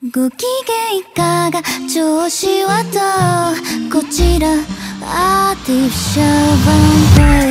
ご機嫌いかが？調子はどう？こちらアーティフィシャルバンド。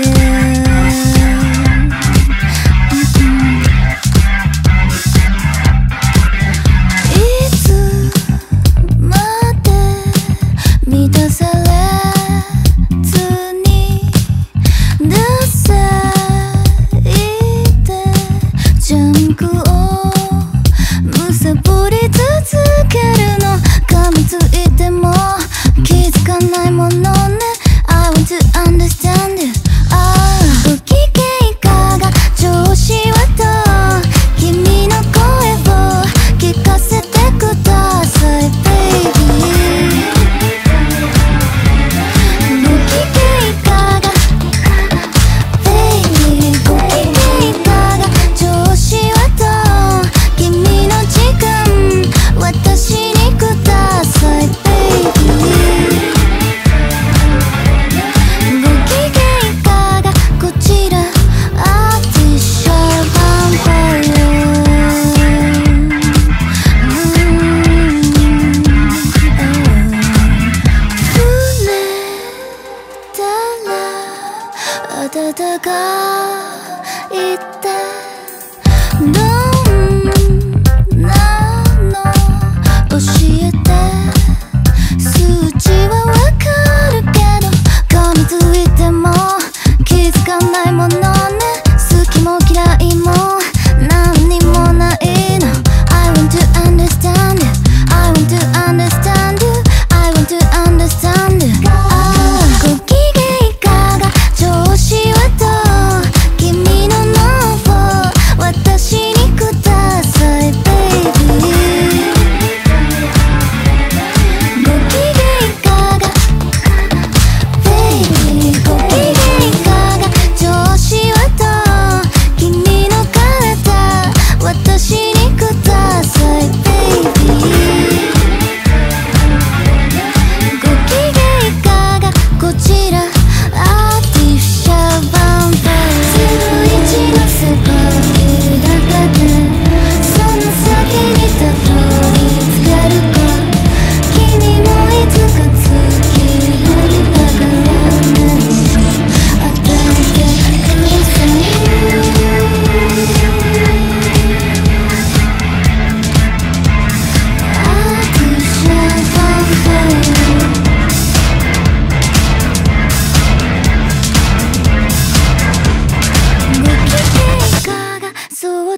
暖かいって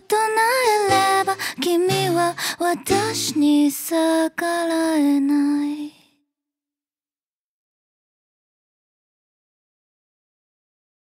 唱えれば君は私に逆らえない。